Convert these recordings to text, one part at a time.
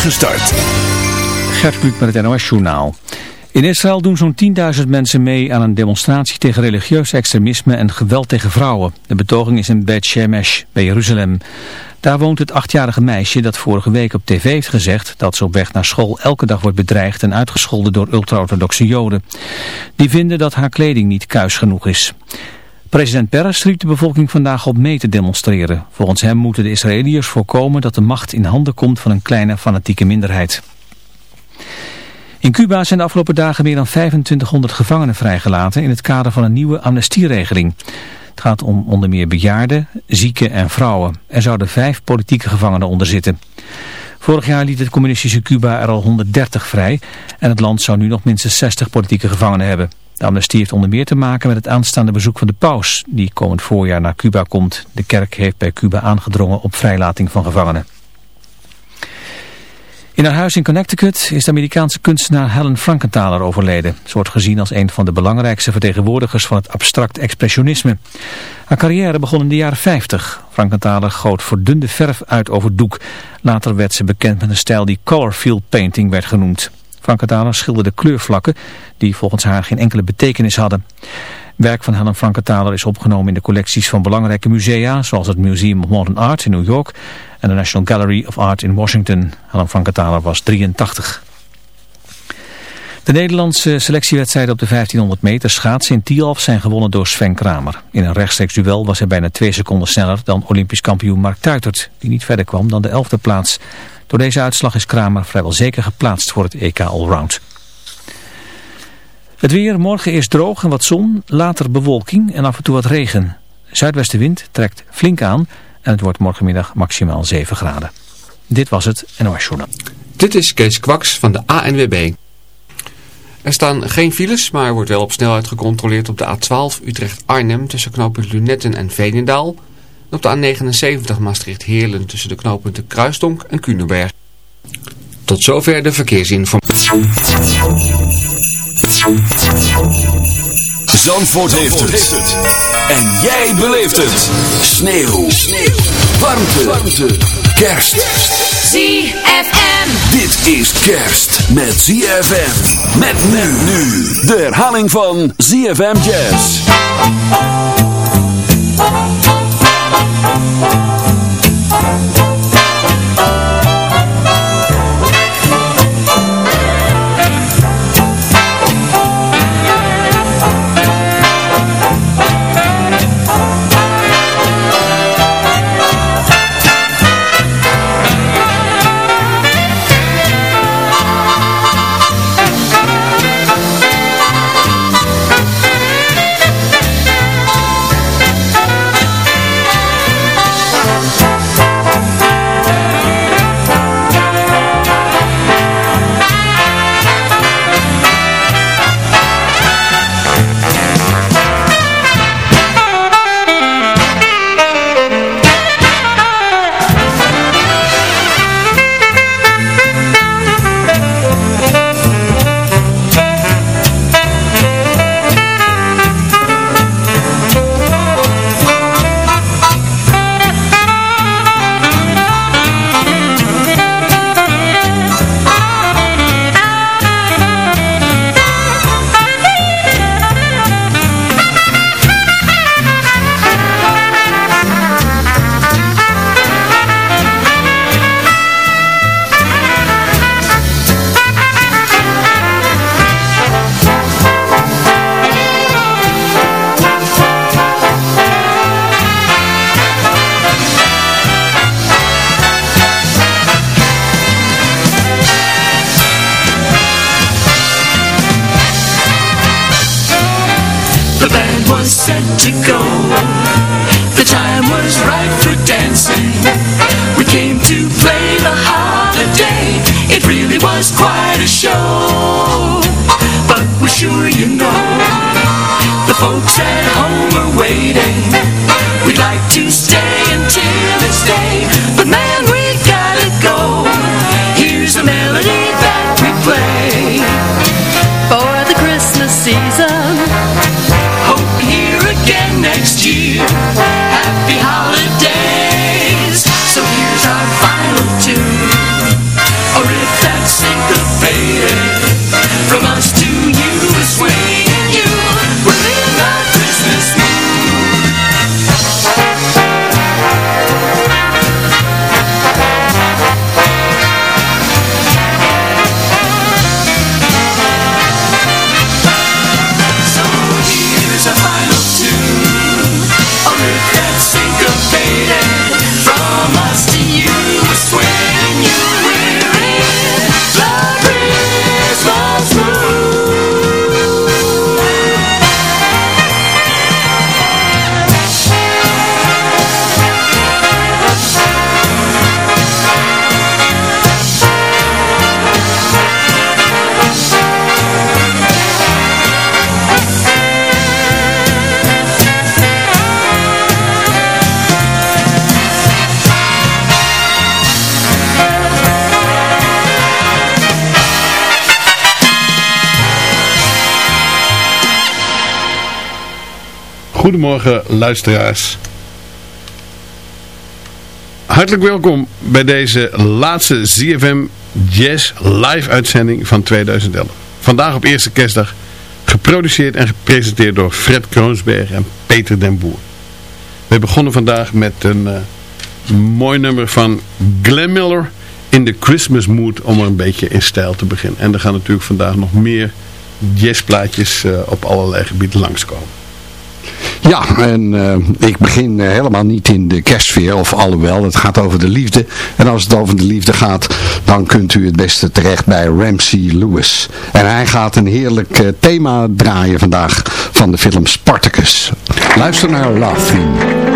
spoedige start. Gert Kluk met het NOS Journaal. In Israël doen zo'n 10.000 mensen mee aan een demonstratie tegen religieus extremisme en geweld tegen vrouwen. De betoging is in Beit Shemesh bij Jeruzalem. Daar woont het achtjarige meisje dat vorige week op tv heeft gezegd dat ze op weg naar school elke dag wordt bedreigd en uitgescholden door ultra-orthodoxe joden. Die vinden dat haar kleding niet kuis genoeg is. President Peres riep de bevolking vandaag op mee te demonstreren. Volgens hem moeten de Israëliërs voorkomen dat de macht in handen komt van een kleine fanatieke minderheid. In Cuba zijn de afgelopen dagen meer dan 2500 gevangenen vrijgelaten in het kader van een nieuwe amnestieregeling. Het gaat om onder meer bejaarden, zieken en vrouwen. Er zouden vijf politieke gevangenen onder zitten. Vorig jaar liet het communistische Cuba er al 130 vrij en het land zou nu nog minstens 60 politieke gevangenen hebben. De amnestie heeft onder meer te maken met het aanstaande bezoek van de paus, die komend voorjaar naar Cuba komt. De kerk heeft bij Cuba aangedrongen op vrijlating van gevangenen. In haar huis in Connecticut is de Amerikaanse kunstenaar Helen Frankenthaler overleden. Ze wordt gezien als een van de belangrijkste vertegenwoordigers van het abstract expressionisme. Haar carrière begon in de jaren 50. Frankenthaler goot verdunde verf uit over doek. Later werd ze bekend met een stijl die colorfield painting werd genoemd. Frankenthaler schilderde kleurvlakken die volgens haar geen enkele betekenis hadden. Werk van Helen Frankenthaler is opgenomen in de collecties van belangrijke musea, zoals het Museum of Modern Art in New York en de National Gallery of Art in Washington. Helen Frankenthaler was 83. De Nederlandse selectiewedstrijden op de 1500 meter schaatsen in Tialf zijn gewonnen door Sven Kramer. In een rechtstreeks duel was hij bijna twee seconden sneller dan Olympisch kampioen Mark Tuitert, die niet verder kwam dan de elfde plaats. Door deze uitslag is Kramer vrijwel zeker geplaatst voor het EK Allround. Het weer, morgen eerst droog en wat zon, later bewolking en af en toe wat regen. Zuidwestenwind trekt flink aan en het wordt morgenmiddag maximaal 7 graden. Dit was het NOS Journal. Dit is Kees Kwaks van de ANWB. Er staan geen files, maar er wordt wel op snelheid gecontroleerd op de A12 Utrecht-Arnhem tussen knooppunt Lunetten en Veenendaal. Op de A79 Maastricht-Heerlen tussen de knooppunten Kruisdonk en Kunenberg. Tot zover de verkeersinformatie. Zandvoort, heeft, het. En jij beleeft het. Sneeuw. Sneeuw. Warmte. Warmte. Kerst. ZFM. Dit is kerst met ZFM. Met men nu. De herhaling van ZFM Jazz. MUZIEK Goedemorgen luisteraars. Hartelijk welkom bij deze laatste ZFM Jazz live uitzending van 2011. Vandaag op eerste kerstdag geproduceerd en gepresenteerd door Fred Kroonsberg en Peter den Boer. We begonnen vandaag met een uh, mooi nummer van Glenn Miller in de Christmas mood om er een beetje in stijl te beginnen. En er gaan natuurlijk vandaag nog meer jazzplaatjes uh, op allerlei gebieden langskomen. Ja, en uh, ik begin uh, helemaal niet in de kerstsfeer, of alhoewel, het gaat over de liefde. En als het over de liefde gaat, dan kunt u het beste terecht bij Ramsey Lewis. En hij gaat een heerlijk uh, thema draaien vandaag van de film Spartacus. Luister naar Love Theme.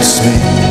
takes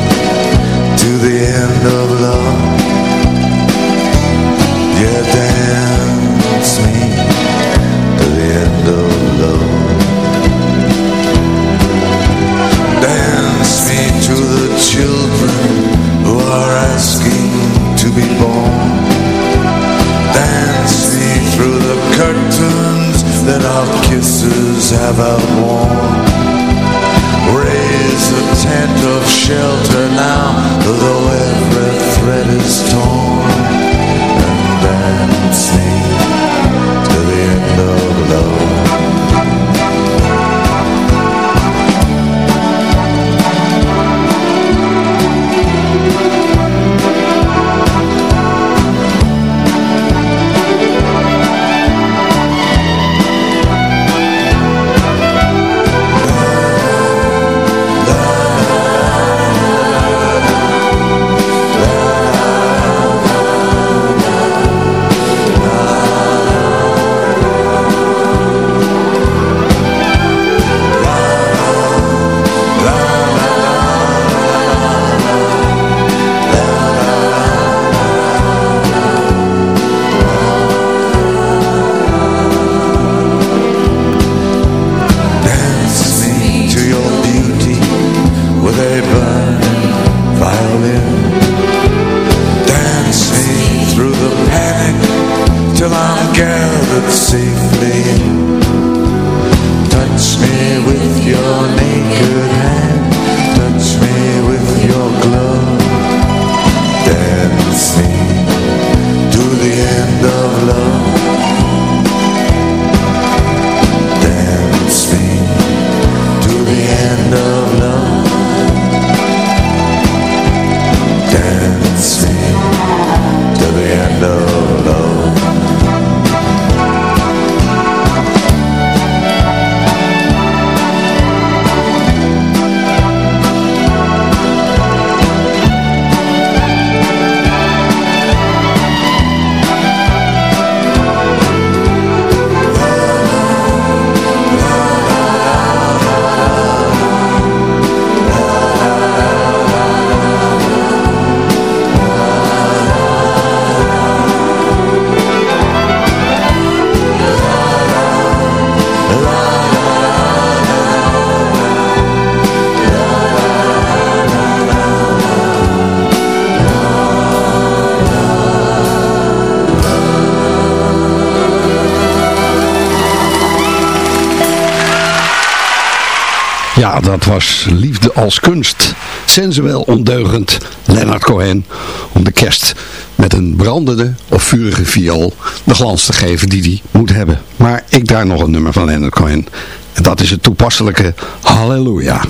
Ja, dat was liefde als kunst. Sensueel ondeugend Leonard Cohen om de kerst met een brandende of vurige viool de glans te geven die die moet hebben. Maar ik daar nog een nummer van Leonard Cohen. En dat is het toepasselijke Halleluja.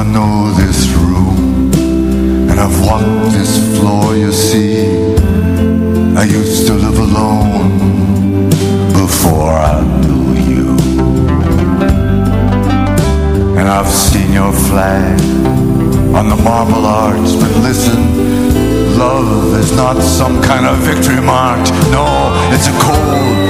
I know this room and I've walked this floor, you see. I used to live alone before I knew you. And I've seen your flag on the marble arch, but listen, love is not some kind of victory march. No, it's a cold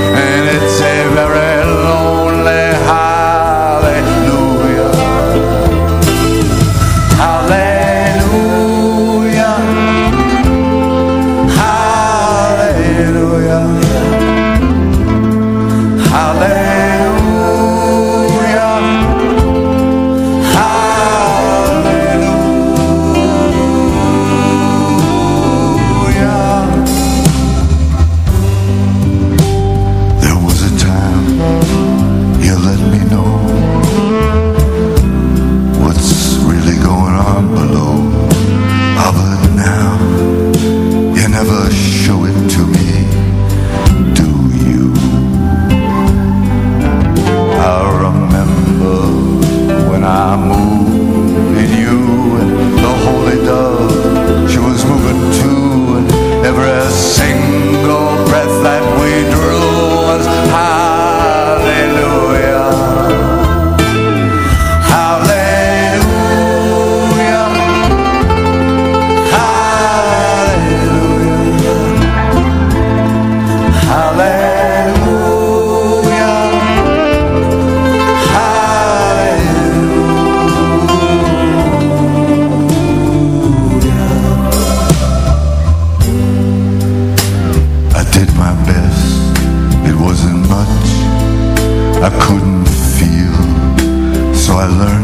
I couldn't feel. So I learned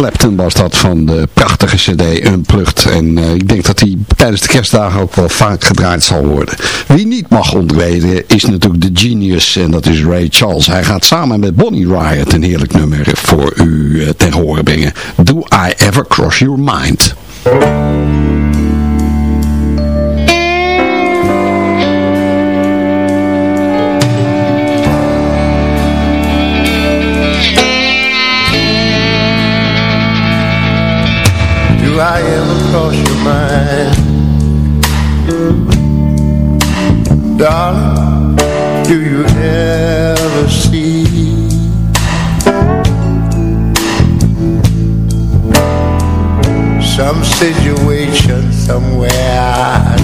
Clapton was dat van de prachtige cd Unplugged. En uh, ik denk dat hij tijdens de kerstdagen ook wel vaak gedraaid zal worden. Wie niet mag ontweden is natuurlijk de genius en dat is Ray Charles. Hij gaat samen met Bonnie Riot een heerlijk nummer voor u uh, ten horen brengen. Do I Ever Cross Your Mind? Some situation somewhere,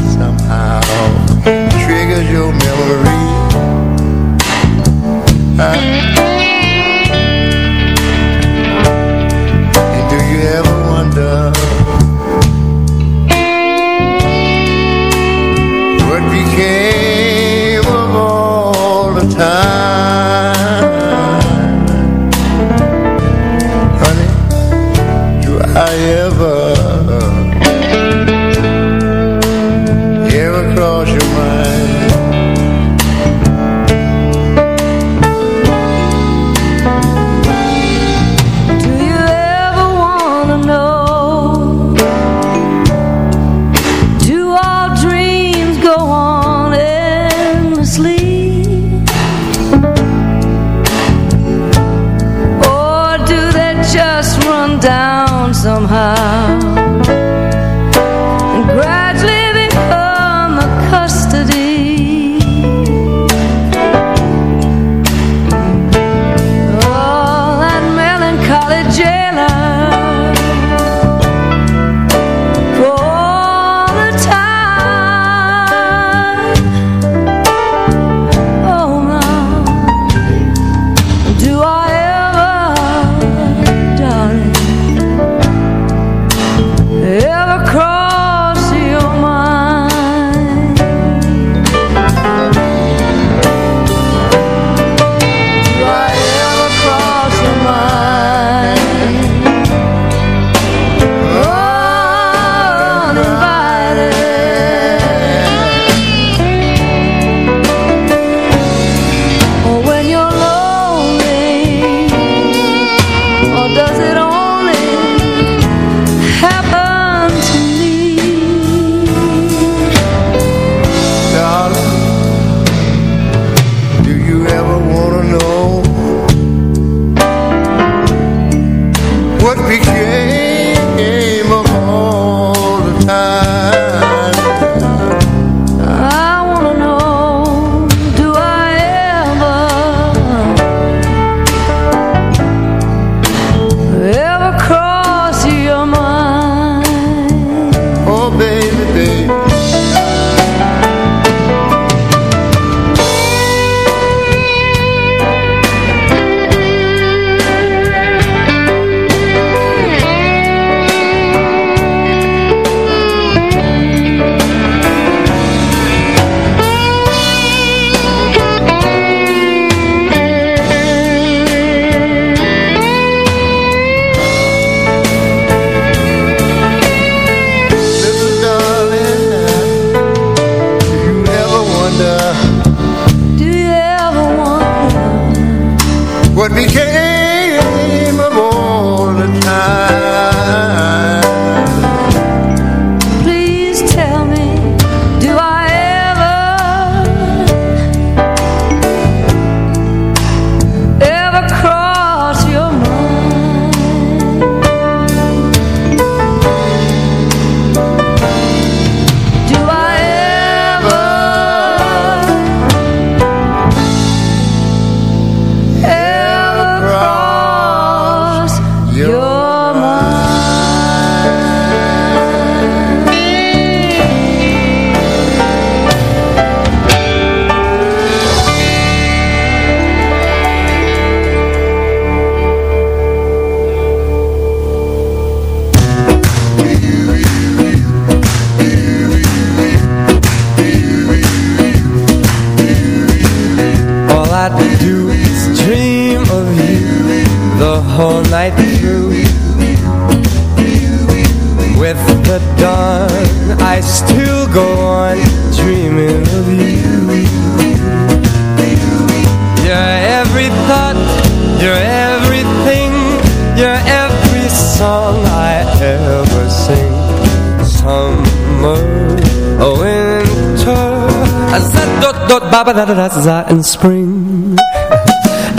da, da, da, da, and spring.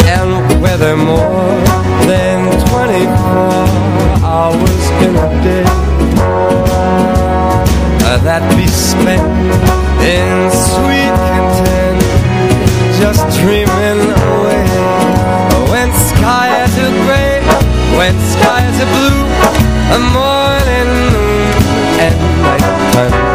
And whether more than 24 hours in a day. Uh, That be spent in sweet content Just dreaming away. When skies are gray When skies are blue A morning moon And nighttime. too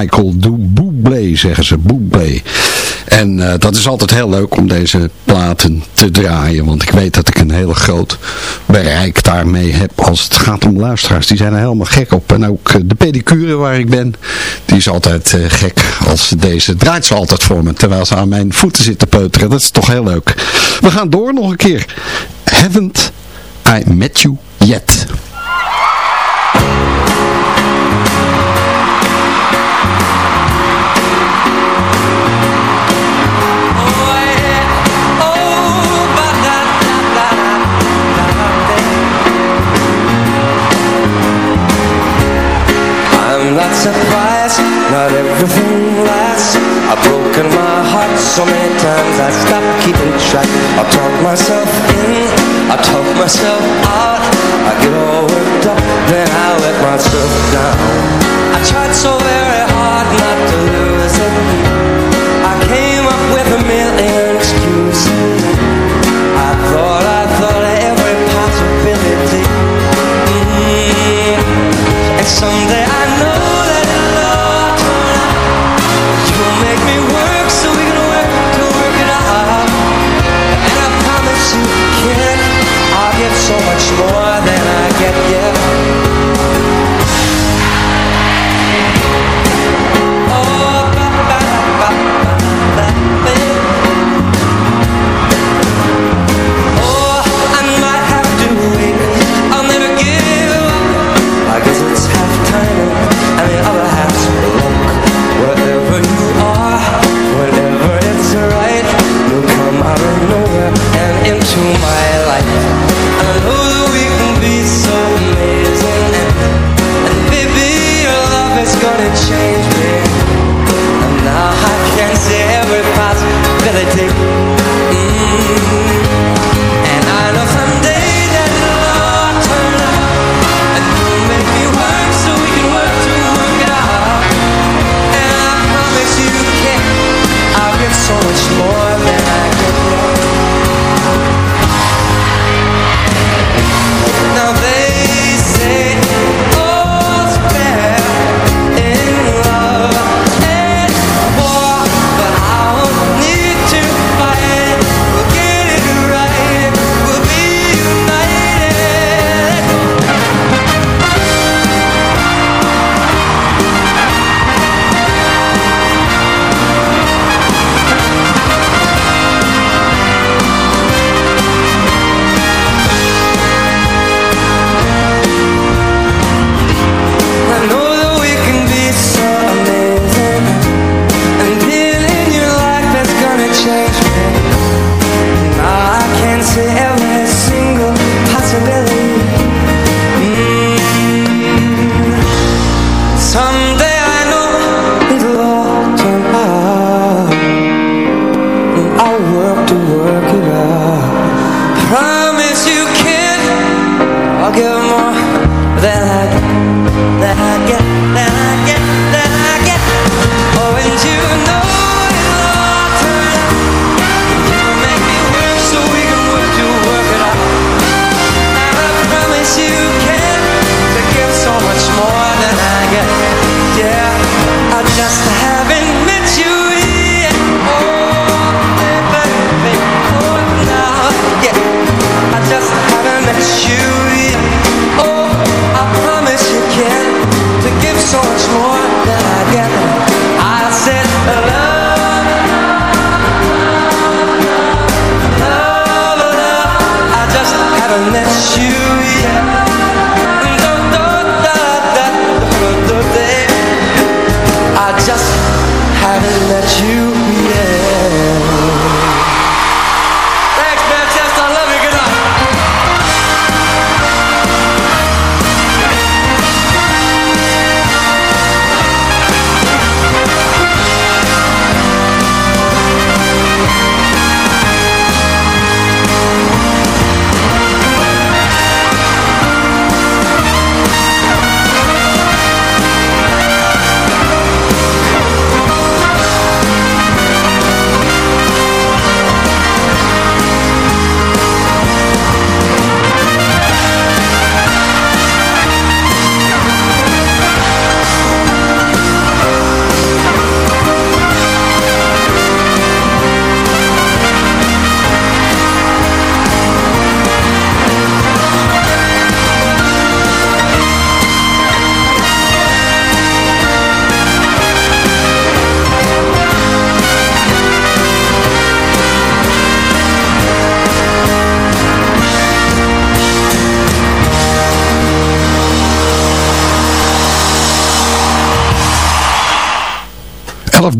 Michael Bublé, zeggen ze, Bublé. En eh, dat is altijd heel leuk om deze platen te draaien, want ik weet dat ik een heel groot bereik daarmee heb als het gaat om luisteraars. Die zijn er helemaal gek op. En ook eh, de pedicure waar ik ben, die is altijd eh, gek als ze deze draait ze altijd voor me, terwijl ze aan mijn voeten zitten peuteren. Dat is toch heel leuk. We gaan door nog een keer. Haven't I met you yet? I'm not everything lasts. I've broken my heart so many times I stopped keeping track. I talk myself in, I talk myself out. I get all worked up, then I let myself down. I tried so very hard not to lose it. I came up with a million excuses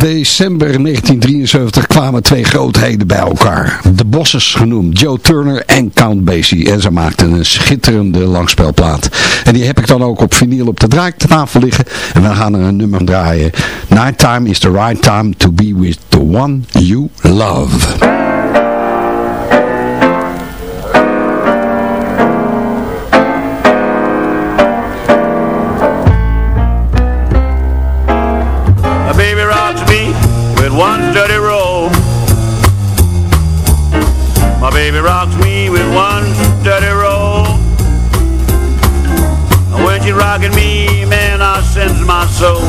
december 1973 kwamen twee grootheden bij elkaar. De Bosses genoemd, Joe Turner en Count Basie. En ze maakten een schitterende langspelplaat. En die heb ik dan ook op vinyl op de draaitafel liggen. En we gaan er een nummer draaien. Nighttime is the right time to be with the one you love. Baby rocks me with one steady roll. And when she's rocking me, man, I sense my soul.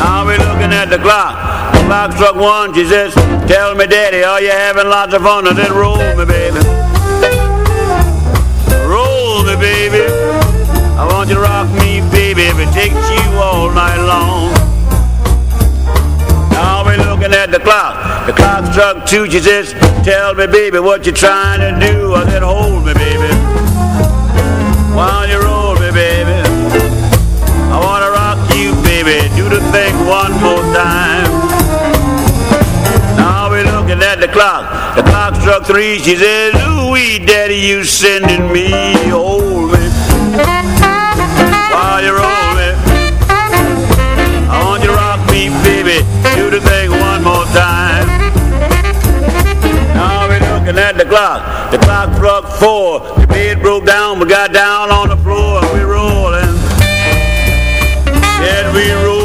I'll be looking at the clock. The clock struck one. She says, "Tell me, Daddy, are you having lots of fun?" I said, "Roll me, baby. Roll me, baby." I want you to rock me, baby, if it takes you all night long. Looking at the clock. The clock struck two. She says, Tell me, baby, what you trying to do? I said, Hold me, baby. While you roll me, baby. I want to rock you, baby. Do the thing one more time. Now be looking at the clock. The clock struck three. She says, Ooh-wee, daddy, you sending me at the clock. Struck four. The bed broke down. We got down on the floor and we rolling. Yeah, we rolling.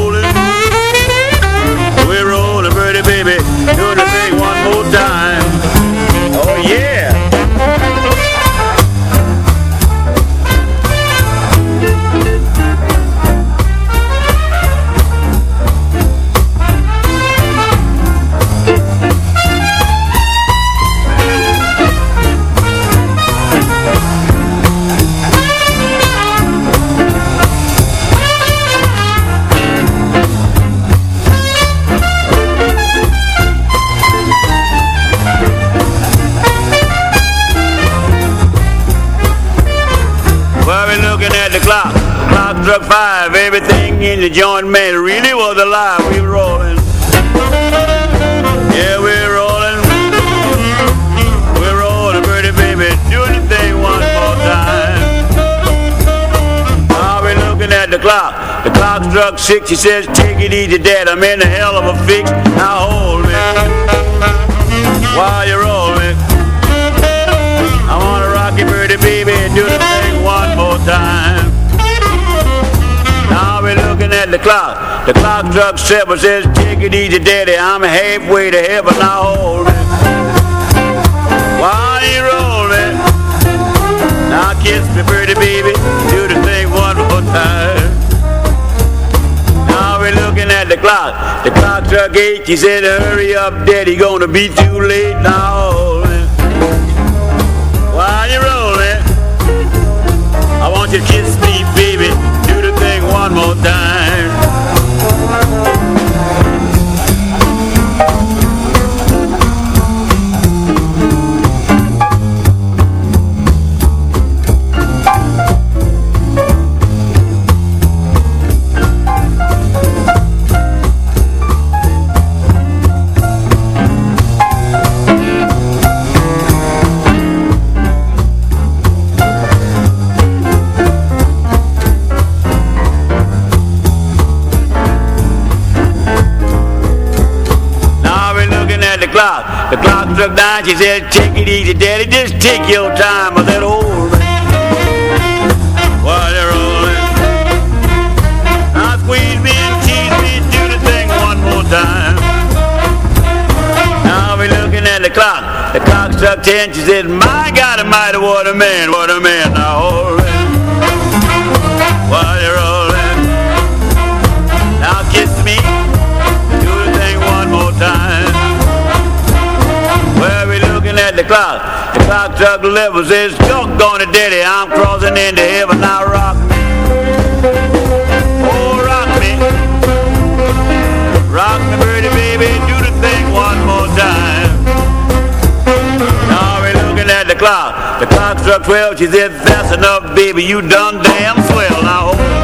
Struck five. Everything in the joint, man, really was alive. We were rolling. Yeah, we're rolling. We're rolling, pretty baby. Doing the thing one more time. I'll be looking at the clock. The clock struck six. He says, take it easy, Dad. I'm in a hell of a fix. Now hold me. While you roll me. I wanna rock you, pretty baby. Do the clock. The clock struck seven, says, take it easy, daddy, I'm halfway to heaven, now hold me. While you roll me, now kiss me, pretty baby, do the thing one more time. Now we're looking at the clock. The clock struck eight, he said, hurry up, daddy, gonna be too late, now hold me. While you roll me, I want you to kiss me, baby, do the thing one more time. Nine. She said, take it easy, daddy. Just take your time with that old you're. Now squeeze me and tease me. Do the thing one more time. Now looking at the clock. The clock struck ten. She said, my God a man, what a man. Now hold clock. The eleven. Says, it, daddy, I'm crossing into heaven. Now rock me. Oh, rock me. Rock me, pretty baby. Do the thing one more time. Now we're looking at the clock. The clock struck twelve. She said, that's enough, baby. You done damn swell. Now oh.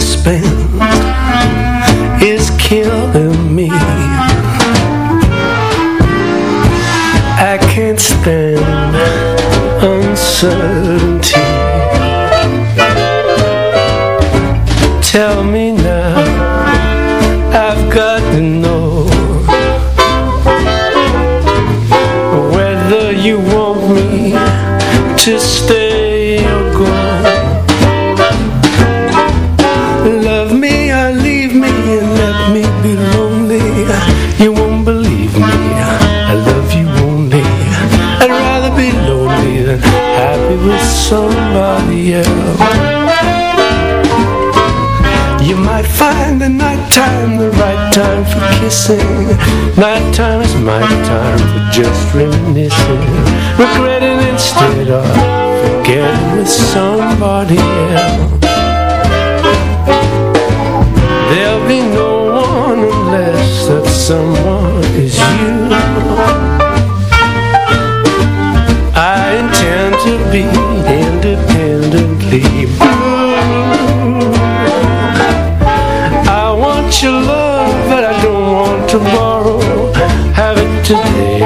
Suspense is killing me. I can't stand uncertainty. Somebody else. You might find the night time the right time for kissing. Night time is my time for just reminiscing. Regretting instead of forgetting with somebody else. There'll be no one unless that someone is you. I intend to be independently. I want your love but I don't want to borrow Have it today,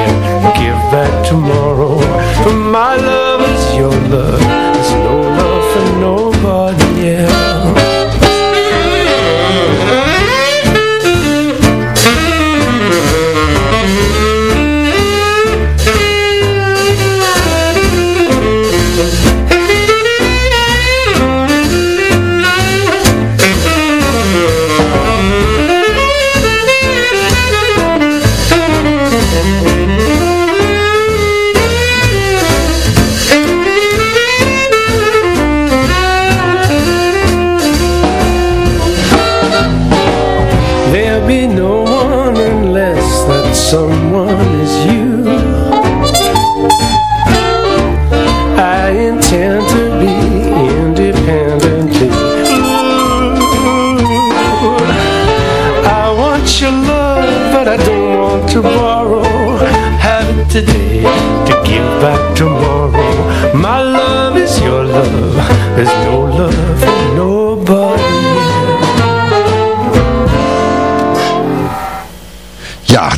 give back tomorrow. For my love is your love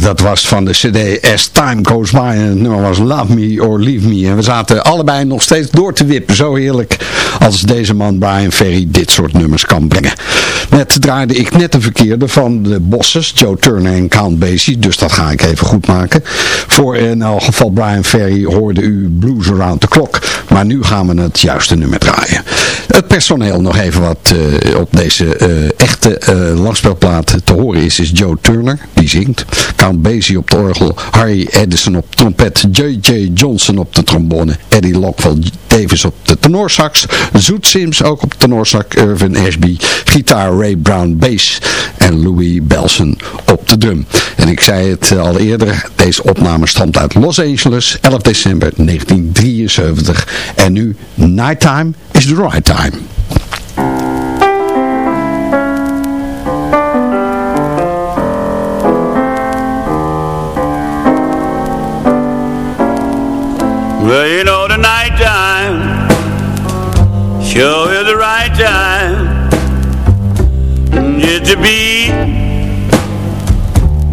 the was van de cd As Time Goes By en het nummer was Love Me or Leave Me. En we zaten allebei nog steeds door te wippen. Zo heerlijk als deze man Brian Ferry dit soort nummers kan brengen. Net draaide ik net een verkeerde van de bosses, Joe Turner en Count Basie. Dus dat ga ik even goed maken. Voor in elk geval Brian Ferry hoorde u Blues Around the Clock. Maar nu gaan we het juiste nummer draaien. Het personeel nog even wat uh, op deze uh, echte uh, langspelplaat te horen is, is Joe Turner, die zingt. Count Basie op de orgel, Harry Edison op trompet, J.J. Johnson op de trombone, Eddie Lockwell Davis op de tenorsax, Zoet Sims ook op de tenorsax, Irvin Ashby, gitaar Ray Brown bass en Louis Belson op de drum. En ik zei het al eerder, deze opname stamt uit Los Angeles, 11 december 1973. En nu, Nighttime is the right time. Well, you know the night time sure is the right time just to be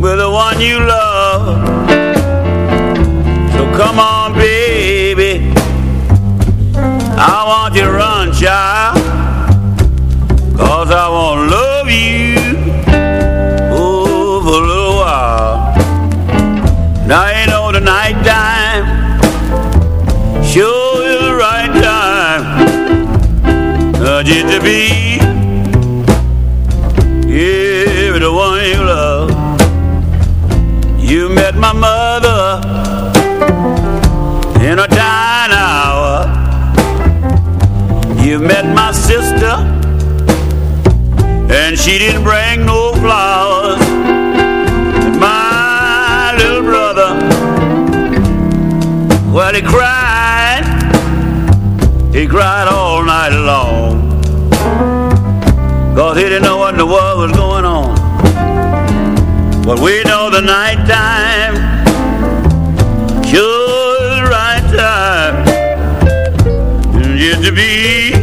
with the one you love. So come on, baby, I want you to run, child, and she didn't bring no flowers. And my little brother, well, he cried, he cried all night long. Cause he didn't know what in the world was going on. But we know the night time sure the right time just to be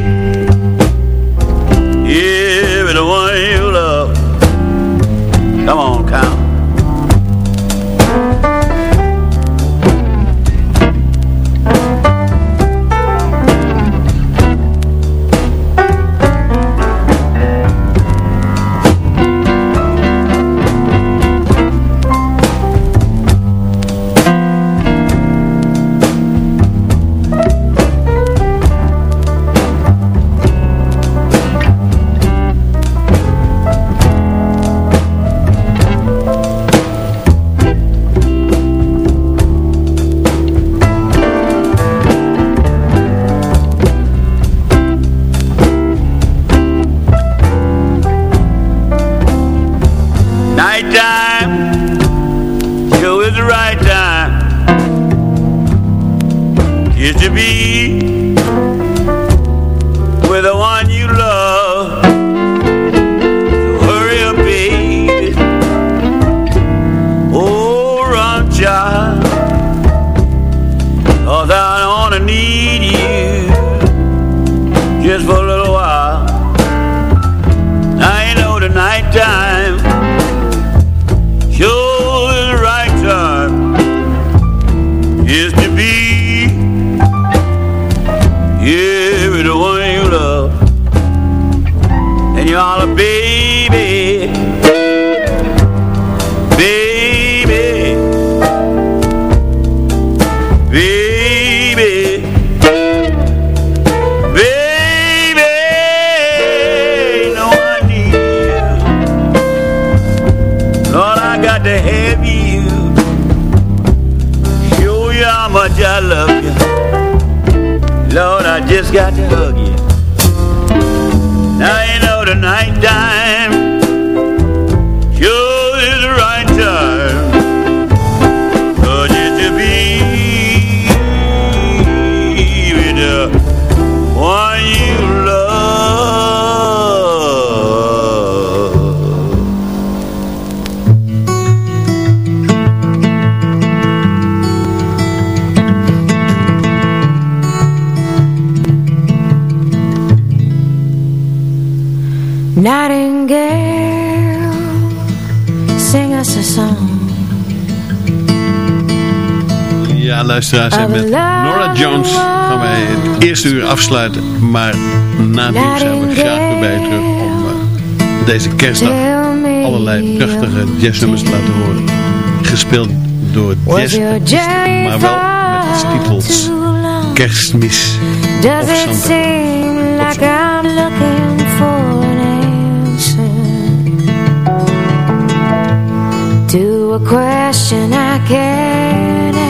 luisteraars, en met Nora Jones gaan wij het eerste uur afsluiten. Maar na het nieuws zijn we graag weer bij je terug om uh, deze kerstdag allerlei prachtige jazznummers te laten horen. Gespeeld door jazz, maar wel met als titels Kerstmis of Santa To a question I can't